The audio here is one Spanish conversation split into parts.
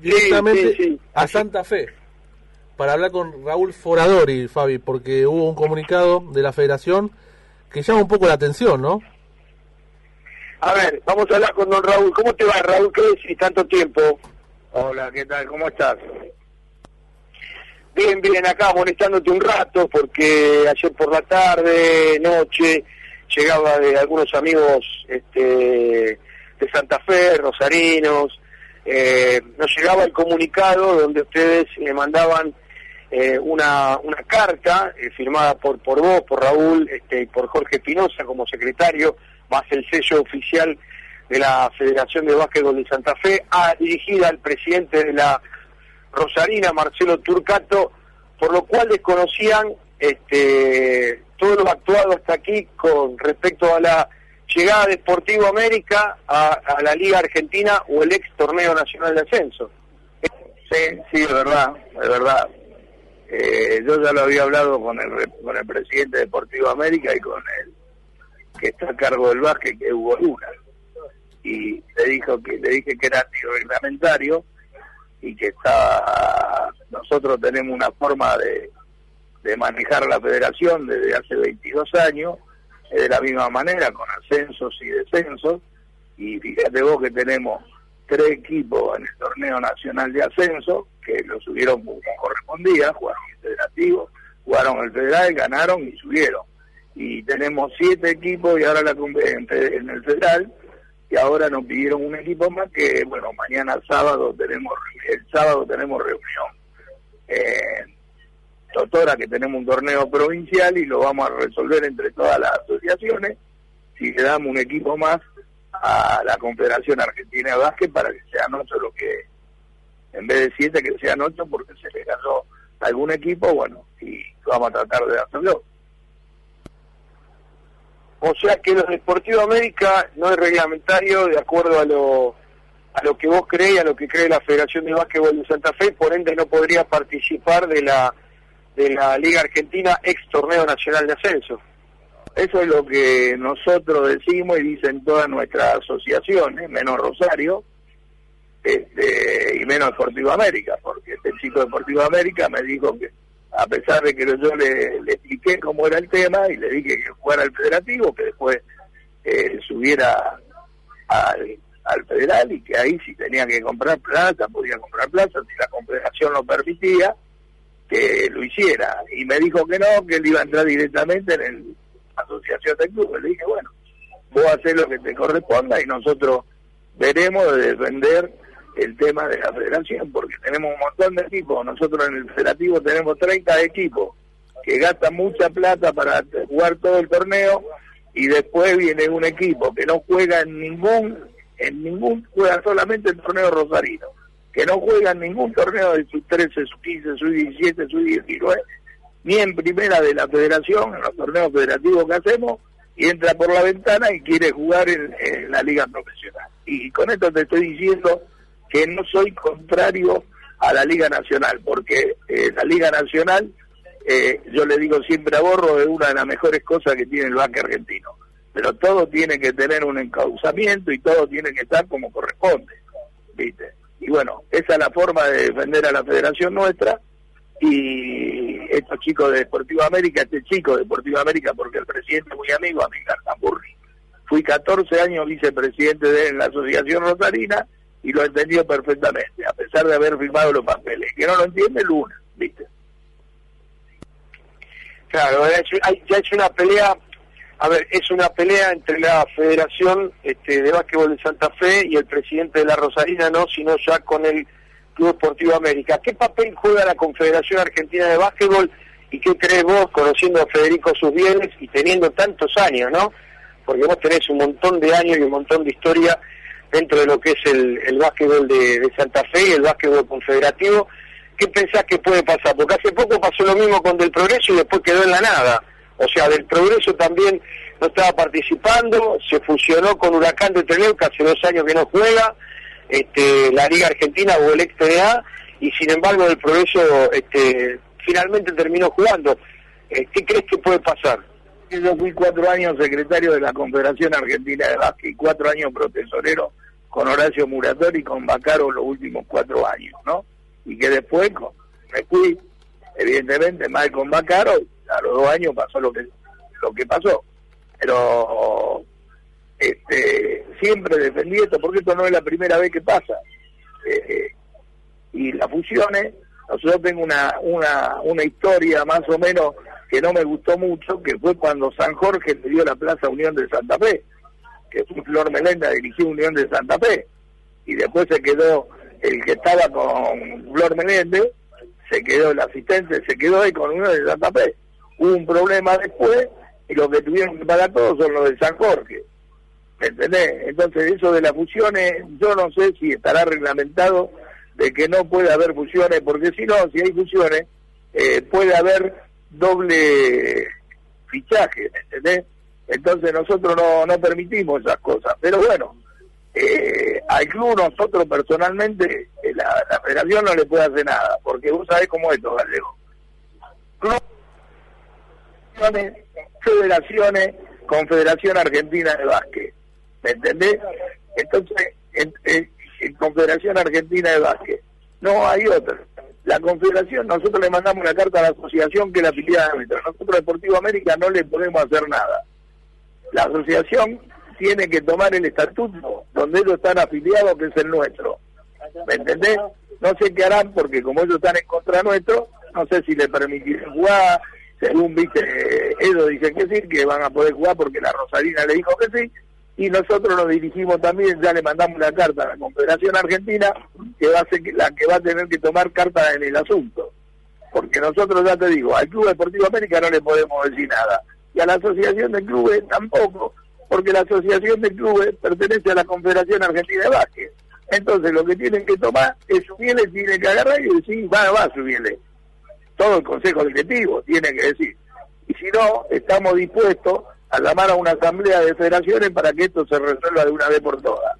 directamente a Santa Fe para hablar con Raúl Foradori, Fabi, porque hubo un comunicado de la federación que llama un poco la atención, ¿no? A ver, vamos a hablar con don Raúl. ¿Cómo te va, Raúl? ¿Qué decís? Tanto tiempo. Hola, ¿qué tal? ¿Cómo estás? Bien, bien, acá molestándote un rato porque ayer por la tarde, noche, llegaba de algunos amigos este, de Santa Fe, rosarinos, eh, nos llegaba el comunicado donde ustedes le mandaban eh, una, una carta eh, firmada por, por vos, por Raúl este, y por Jorge Pinoza como secretario, más el sello oficial de la Federación de Básquetbol de Santa Fe, dirigida al presidente de la Rosarina, Marcelo Turcato, por lo cual desconocían este, todo lo actuado hasta aquí con respecto a la llegada de Sportivo América a, la Liga Argentina o el ex torneo nacional de ascenso. Sí, sí, es verdad, es verdad. Eh, yo ya lo había hablado con el, con el presidente de Deportivo América y con el que está a cargo del básquet, que Hugo Luna. Y le dijo que le dije que era reglamentario y que está nosotros tenemos una forma de, de manejar la federación desde hace 22 años de la misma manera con ascensos y descensos y fíjate vos que tenemos tres equipos en el torneo nacional de ascenso que lo subieron como correspondía, jugaron el federativo, jugaron el federal, ganaron y subieron. Y tenemos siete equipos y ahora la en, el federal y ahora nos pidieron un equipo más que, bueno, mañana sábado tenemos, el sábado tenemos reunión. Eh, Totora que tenemos un torneo provincial y lo vamos a resolver entre todas las asociaciones si le damos un equipo más a la Confederación Argentina de Básquet para que sean ocho lo que, en vez de siete, que sean ocho porque se le casó algún equipo, bueno, y vamos a tratar de hacerlo. O sea que los Deportivo América no es reglamentario de acuerdo a lo, a lo que vos crees, a lo que cree la Federación de Básquetbol de Santa Fe, por ende no podría participar de la, de la Liga Argentina ex torneo nacional de ascenso. Eso es lo que nosotros decimos y dicen todas nuestras asociaciones, menos Rosario este, y menos Deportivo América, porque este chico de Deportivo América me dijo que a pesar de que yo le, expliqué cómo era el tema y le dije que jugara al federativo, que después eh, subiera al, al, federal y que ahí si tenía que comprar plaza, podía comprar plaza, si la confederación lo permitía, que lo hiciera. Y me dijo que no, que él iba a entrar directamente en la asociación de clubes. Le dije, bueno, vos haces lo que te corresponda y nosotros veremos de defender el tema de la federación, porque tenemos un montón de equipos. Nosotros en el federativo tenemos 30 equipos que gastan mucha plata para jugar todo el torneo y después viene un equipo que no juega en ningún, en ningún, juega solamente el torneo rosarino, que no juega en ningún torneo de sus 13, sus 15, sus 17, sus 19, ni en primera de la federación, en los torneos federativos que hacemos, y entra por la ventana y quiere jugar en la liga profesional. Y con esto te estoy diciendo que no soy contrario a la Liga Nacional, porque eh, la Liga Nacional, eh, yo le digo siempre a Borro, es una de las mejores cosas que tiene el banque argentino. Pero todo tiene que tener un encauzamiento y todo tiene que estar como corresponde, ¿viste? Y bueno, esa es la forma de defender a la federación nuestra y estos chicos de Deportivo América, este chico de Deportivo América, porque el presidente es muy amigo, a mi Tamburri. Fui 14 años vicepresidente de la Asociación Rosarina y lo entendió perfectamente, a pesar de haber firmado los papeles. Que no lo entiende, Luna, ¿viste? Claro, ya es una pelea, a ver, es una pelea entre la Federación este, de Básquetbol de Santa Fe y el presidente de la Rosarina, no, sino ya con el Club Deportivo América. ¿Qué papel juega la Confederación Argentina de Básquetbol y qué crees vos, conociendo a Federico sus bienes y teniendo tantos años, ¿no? Porque vos tenés un montón de años y un montón de historia dentro de lo que es el, el básquetbol de, Santa Fe y el básquetbol confederativo. ¿Qué pensás que puede pasar? Porque hace poco pasó lo mismo con Del Progreso y después quedó en la nada. O sea, Del Progreso también no estaba participando, se fusionó con Huracán de que hace dos años que no juega, este, la Liga Argentina o el XTDA, y sin embargo Del Progreso este, finalmente terminó jugando. Eh, ¿Qué crees que puede pasar? Yo fui cuatro años secretario de la Confederación Argentina de Básquet cuatro años profesorero con Horacio Muratori y con Bacaro los últimos cuatro años, ¿no? Y que después me fui, evidentemente, mal con Bacaro, a los dos años pasó lo que lo que pasó. Pero este, siempre defendí esto, porque esto no es la primera vez que pasa. Eh, y las fusiones, nosotros tengo una, una, una historia más o menos que no me gustó mucho, que fue cuando San Jorge le dio la Plaza Unión de Santa Fe, que fue Flor Melenda dirigió Unión de Santa Fe, y después se quedó el que estaba con Flor Meléndez, se quedó el asistente, se quedó ahí con Unión de Santa Fe. Hubo un problema después, y lo que tuvieron que pagar todos son los de San Jorge. ¿Me entendés? Entonces eso de las fusiones, yo no sé si estará reglamentado de que no puede haber fusiones, porque si no, si hay fusiones, eh, puede haber doble fichaje, ¿entendés? Entonces nosotros no, no permitimos esas cosas. Pero bueno, eh, al club nosotros personalmente, eh, la, la, federación no le puede hacer nada, porque vos sabés cómo es esto, Gallego. federaciones, Confederación Argentina de Básquet. ¿Me entendés? Entonces, en, Confederación Argentina de Básquet. No hay otra. La Confederación, nosotros le mandamos una carta a la asociación que la afiliada nuestra. Nosotros, Deportivo América, no le podemos hacer nada. La asociación tiene que tomar el estatuto donde ellos están afiliados, que es el nuestro. ¿Me entendés? No sé qué harán porque como ellos están en contra nuestro, no sé si le permitirán jugar, según viste, ellos dicen que sí, que van a poder jugar porque la Rosarina le dijo que sí, y nosotros nos dirigimos también, ya le mandamos una carta a la Confederación Argentina, que va a ser la que va a tener que tomar carta en el asunto. Porque nosotros, ya te digo, al Club Deportivo América no le podemos decir nada, y a la Asociación de Clubes tampoco, porque la Asociación de Clubes pertenece a la Confederación Argentina de Básquet. Entonces lo que tienen que tomar es subirle, tienen que agarrar y decir, va, va subirle. Todo el Consejo Directivo tiene que decir. Y si no, estamos dispuestos a llamar a una asamblea de federaciones para que esto se resuelva de una vez por todas.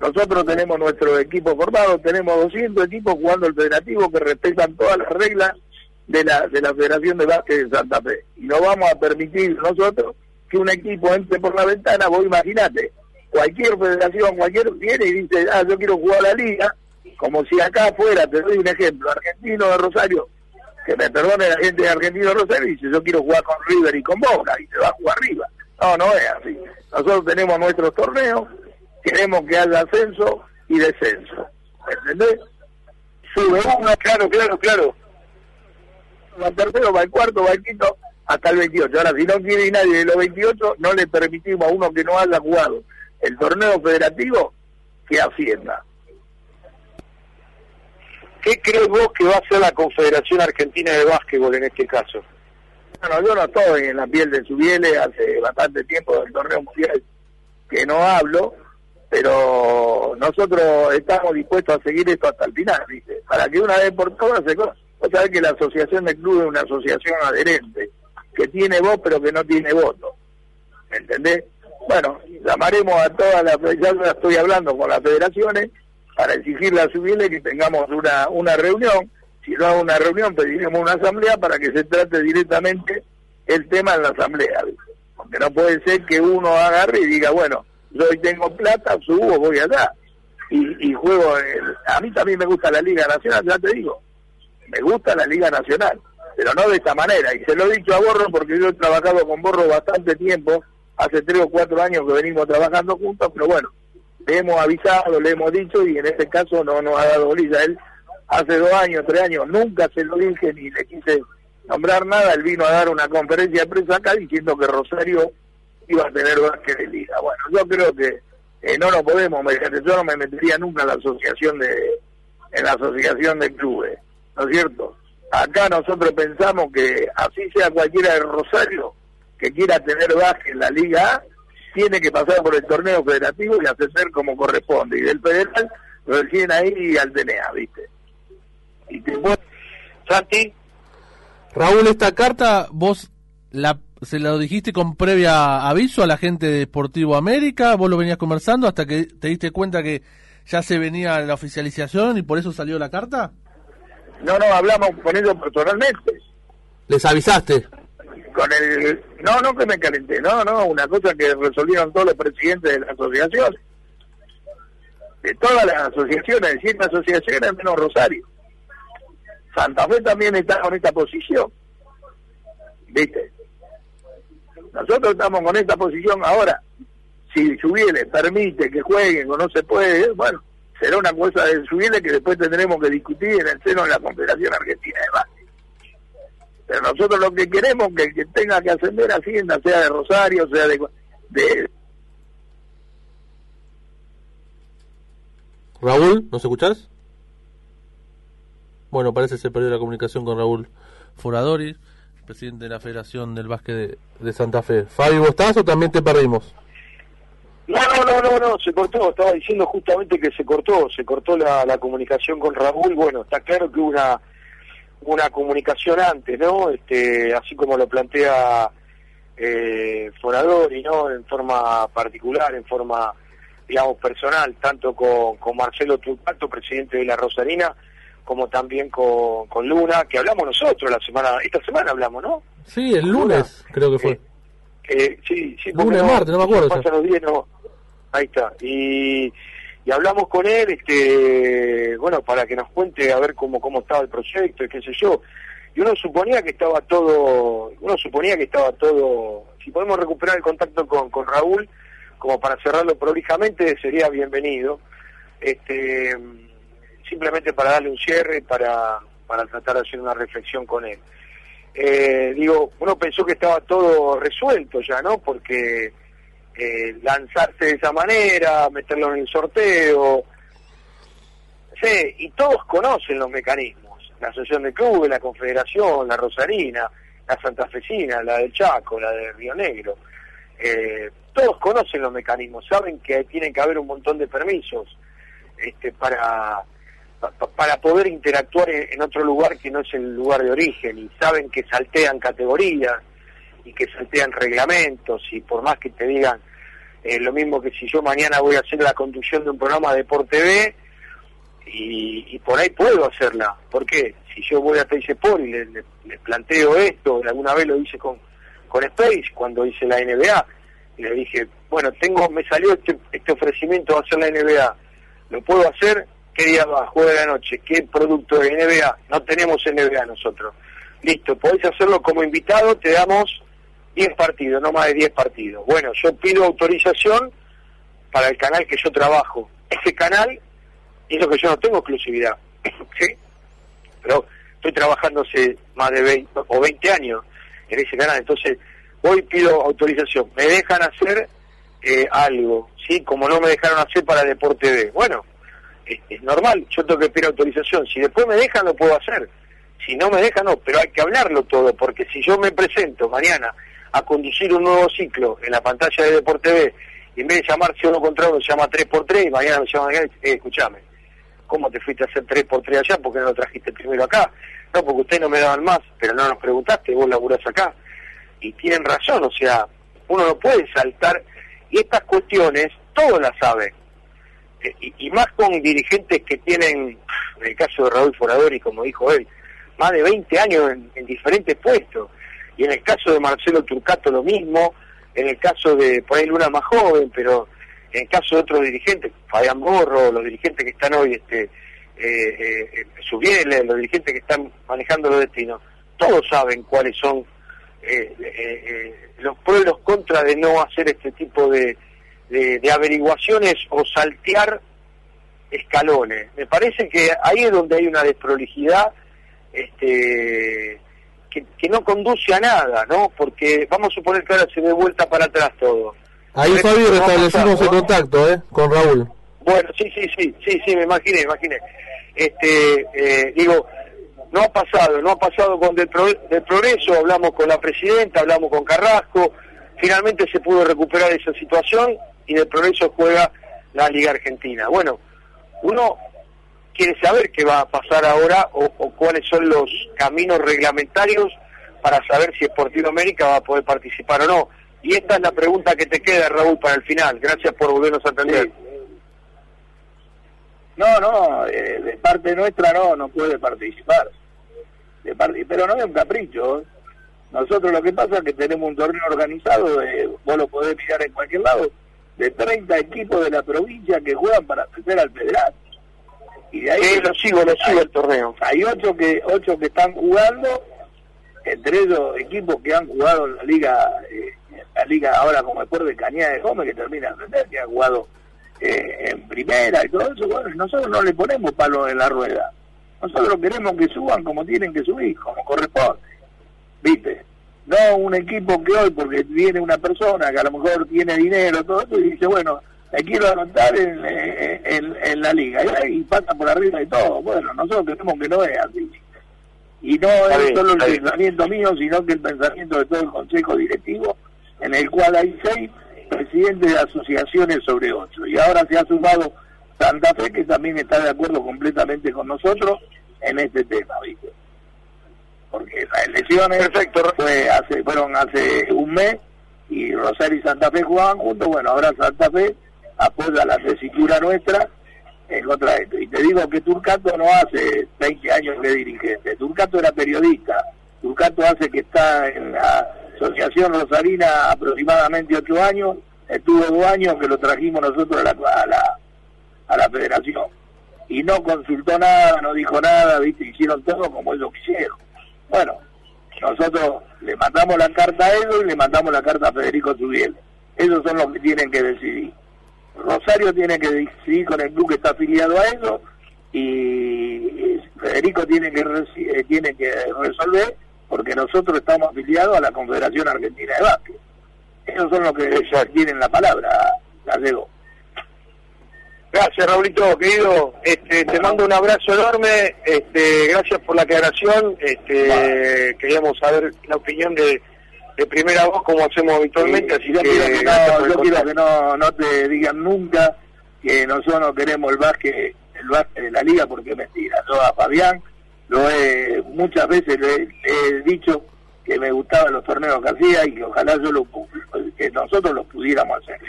Nosotros tenemos nuestro equipo formado, tenemos 200 equipos jugando el federativo que respetan todas las reglas de la, de la Federación de Básquet de Santa Fe. Y no vamos a permitir nosotros que un equipo entre por la ventana, vos imaginate, cualquier federación, cualquier viene y dice, ah, yo quiero jugar a la liga, como si acá fuera, te doy un ejemplo, Argentino de Rosario que me perdone la gente de Argentino Rosario, dice yo quiero jugar con River y con Boca, y se va a jugar arriba. No, no es así. Nosotros tenemos nuestros torneos, queremos que haya ascenso y descenso. ¿Entendés? Sube uno, claro, claro, claro. Va al tercero, va al cuarto, va al quinto, hasta el 28. Ahora, si no quiere nadie de los 28, no le permitimos a uno que no haya jugado el torneo federativo que ascienda. ¿Qué crees vos que va a ser la Confederación Argentina de Básquetbol en este caso? Bueno, yo no estoy en la piel de Subiele, hace bastante tiempo del torneo mundial que no hablo, pero nosotros estamos dispuestos a seguir esto hasta el final, ¿viste? Para que una vez por todas se Vos sabés que la asociación de clubes es una asociación adherente, que tiene voz pero que no tiene voto. ¿Entendés? Bueno, llamaremos a todas las, ya estoy hablando con las federaciones, para exigirle a Subiele que tengamos una, una reunión. Si no hay una reunión, pediremos una asamblea para que se trate directamente el tema en la asamblea. Porque no puede ser que uno agarre y diga, bueno, yo hoy tengo plata, subo, voy allá. Y, y juego, a mí también me gusta la Liga Nacional, ya te digo, me gusta la Liga Nacional, pero no de esta manera. Y se lo he dicho a Borro porque yo he trabajado con Borro bastante tiempo, hace tres o cuatro años que venimos trabajando juntos, pero bueno, le hemos avisado, le hemos dicho y en este caso no nos ha dado bolilla. Él hace dos años, tres años, nunca se lo dije ni le quise nombrar nada. Él vino a dar una conferencia de prensa acá diciendo que Rosario iba a tener básquet de liga. Bueno, yo creo que eh, no lo podemos Yo no me metería nunca en la asociación de en la asociación de clubes, ¿no es cierto? Acá nosotros pensamos que así sea cualquiera de Rosario que quiera tener básquet en la Liga A, tiene que pasar por el torneo federativo y hacer como corresponde. Y del federal recién ahí al DNA, ¿viste? Y Santi. Raúl, esta carta vos la, se la dijiste con previa aviso a la gente de Deportivo América, vos lo venías conversando hasta que te diste cuenta que ya se venía la oficialización y por eso salió la carta. No, no, hablamos con ellos personalmente. ¿Les avisaste? con el no no que me calenté no no una cosa que resolvieron todos los presidentes de la asociación de todas las asociaciones, de siete asociaciones menos Rosario. Santa Fe también está con esta posición. ¿Viste? Nosotros estamos con esta posición ahora. Si Subiele permite que jueguen o no se puede, bueno, será una cosa de Subiele que después tendremos que discutir en el seno de la Confederación Argentina de Básquet. Pero nosotros lo que queremos es que el que tenga que ascender ascienda, sea de Rosario, sea de, de Raúl, ¿nos escuchás? Bueno, parece que se perdió la comunicación con Raúl Foradori, presidente de la Federación del Básquet de, Santa Fe. Fabio, ¿vos estás o también te perdimos? No, no, no, no, se cortó, estaba diciendo justamente que se cortó, se cortó la, la comunicación con Raúl, bueno, está claro que hubo una, una comunicación antes, ¿no? Este, así como lo plantea eh, Foradori, ¿no? En forma particular, en forma, digamos, personal, tanto con, con Marcelo Turpato, presidente de la Rosarina, como también con, con Luna, que hablamos nosotros la semana, esta semana hablamos, ¿no? Sí, el lunes creo que fue. Eh, eh, sí, sí, lunes, martes, no me acuerdo. ahí está. Y, y hablamos con él, este, bueno, para que nos cuente a ver cómo, cómo estaba el proyecto y qué sé yo. Y uno suponía que estaba todo, uno suponía que estaba todo, si podemos recuperar el contacto con, con Raúl, como para cerrarlo prolijamente, sería bienvenido. Este, simplemente para darle un cierre, para, para tratar de hacer una reflexión con él. Eh, digo, uno pensó que estaba todo resuelto ya, ¿no? Porque eh, lanzarse de esa manera, meterlo en el sorteo, sí, y todos conocen los mecanismos, la Asociación de Clubes, la Confederación, la Rosarina, la Santafesina, la del Chaco, la de Río Negro, eh, todos conocen los mecanismos, saben que tienen que haber un montón de permisos este, para para poder interactuar en otro lugar que no es el lugar de origen y saben que saltean categorías y que saltean reglamentos y por más que te digan eh, lo mismo que si yo mañana voy a hacer la conducción de un programa de Deporte TV y, por ahí puedo hacerla. ¿Por qué? Si yo voy a por y le, planteo esto, alguna vez lo hice con, con Space cuando hice la NBA y le dije, bueno, tengo me salió este, este ofrecimiento de hacer la NBA, ¿lo puedo hacer? ¿Qué día va? Juega de la noche. ¿Qué producto de NBA? No tenemos NBA nosotros. Listo, podéis hacerlo como invitado, te damos 10 partidos, no más de 10 partidos. Bueno, yo pido autorización para el canal que yo trabajo. Ese canal es que yo no tengo exclusividad. ¿Sí? Pero estoy trabajando hace más de 20 o 20 años en ese canal. Entonces, hoy pido autorización. Me dejan hacer eh, algo, ¿sí? Como no me dejaron hacer para Deporte B. Bueno, es, normal, yo tengo que pedir autorización, si después me dejan lo puedo hacer, si no me dejan no, pero hay que hablarlo todo, porque si yo me presento mañana a conducir un nuevo ciclo en la pantalla de Deporte B, y en vez de llamarse uno contra uno, se llama 3x3 y mañana me llaman eh, escúchame, ¿cómo te fuiste a hacer 3x3 allá? porque no lo trajiste primero acá? No, porque ustedes no me daban más, pero no nos preguntaste, vos laburás acá. Y tienen razón, o sea, uno no puede saltar, y estas cuestiones todos las saben, y, más con dirigentes que tienen, en el caso de Raúl Foradori, como dijo él, más de 20 años en, diferentes puestos. Y en el caso de Marcelo Turcato lo mismo, en el caso de, por ahí Luna más joven, pero en el caso de otros dirigentes, Fabián Borro, los dirigentes que están hoy, este, eh, eh, los dirigentes que están manejando los destinos, todos saben cuáles son eh, eh, los pros y los contras de no hacer este tipo de, de, averiguaciones o saltear escalones. Me parece que ahí es donde hay una desprolijidad este, que, no conduce a nada, ¿no? Porque vamos a suponer que ahora se dé vuelta para atrás todo. Ahí, Fabio, restablecimos el contacto, ¿eh? Con Raúl. Bueno, sí, sí, sí, sí, sí, me imaginé, me imaginé. Este, eh, digo, no ha pasado, no ha pasado con del, del progreso, hablamos con la presidenta, hablamos con Carrasco, finalmente se pudo recuperar esa situación y de progreso juega la Liga Argentina. Bueno, uno quiere saber qué va a pasar ahora o, cuáles son los caminos reglamentarios para saber si Sportivo América va a poder participar o no. Y esta es la pregunta que te queda, Raúl, para el final. Gracias por volvernos a atender. No, no, eh, de parte nuestra no, no puede participar. De parte, pero no es un capricho. Nosotros lo que pasa es que tenemos un torneo organizado, vos lo podés mirar en cualquier lado, de 30 equipos de la provincia que juegan para acceder al federal. Y de ahí lo sigo, lo sigo el torneo. Hay ocho que ocho que están jugando, entre ellos equipos que han jugado en la liga, eh, la liga ahora como después de Cañada de Gómez, que termina de que ha jugado eh, en primera y todo eso. Bueno, nosotros no le ponemos palo en la rueda. Nosotros queremos que suban como tienen que subir, como corresponde. ¿Viste? No un equipo que hoy, porque viene una persona que a lo mejor tiene dinero, todo eso, y dice, bueno, me quiero anotar en, en, la liga, y, pasa por arriba de todo. Bueno, nosotros queremos que no es así. Y no es solo el pensamiento mío, sino que el pensamiento de todo el consejo directivo, en el cual hay seis presidentes de asociaciones sobre ocho. Y ahora se ha sumado Santa Fe, que también está de acuerdo completamente con nosotros en este tema, ¿viste? Porque las elecciones Fue hace, fueron hace un mes y Rosario y Santa Fe jugaban juntos. Bueno, ahora Santa Fe apoya la tesitura nuestra en contra de esto. Y te digo que Turcato no hace 20 años que dirigente. Turcato era periodista. Turcato hace que está en la Asociación Rosarina aproximadamente 8 años. Estuvo dos años que lo trajimos nosotros a la, a la a la federación. Y no consultó nada, no dijo nada, ¿viste? hicieron todo como ellos quisieron. Bueno, nosotros le mandamos la carta a ellos y le mandamos la carta a Federico Zubiel. Ellos son los que tienen que decidir. Rosario tiene que decidir con el club que está afiliado a ellos y Federico tiene que eh, tiene que resolver porque nosotros estamos afiliados a la Confederación Argentina de Básquet. Ellos son los que tienen la palabra, Gallego. Gracias, Raulito, querido. Este, te mando un abrazo enorme. Este, gracias por la aclaración. Este, queríamos saber la opinión de, de primera voz, como hacemos habitualmente. así yo quiero que, no, yo quiero que no, no te digan nunca que nosotros no queremos el básquet, el básquet de la liga, porque es mentira. Yo a Fabián lo he, muchas veces le, he dicho que me gustaban los torneos que hacía y que ojalá yo lo, que nosotros los pudiéramos hacer.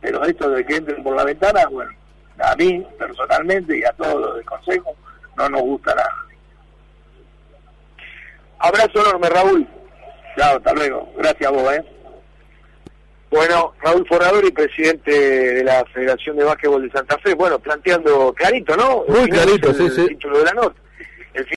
Pero esto de que entren por la ventana, bueno a mí personalmente y a todos los del Consejo no nos gusta nada. Abrazo enorme, Raúl. Chao, hasta luego. Gracias a vos, ¿eh? Bueno, Raúl y presidente de la Federación de Básquetbol de Santa Fe, bueno, planteando clarito, ¿no? Muy clarito, sí, sí. título de la nota.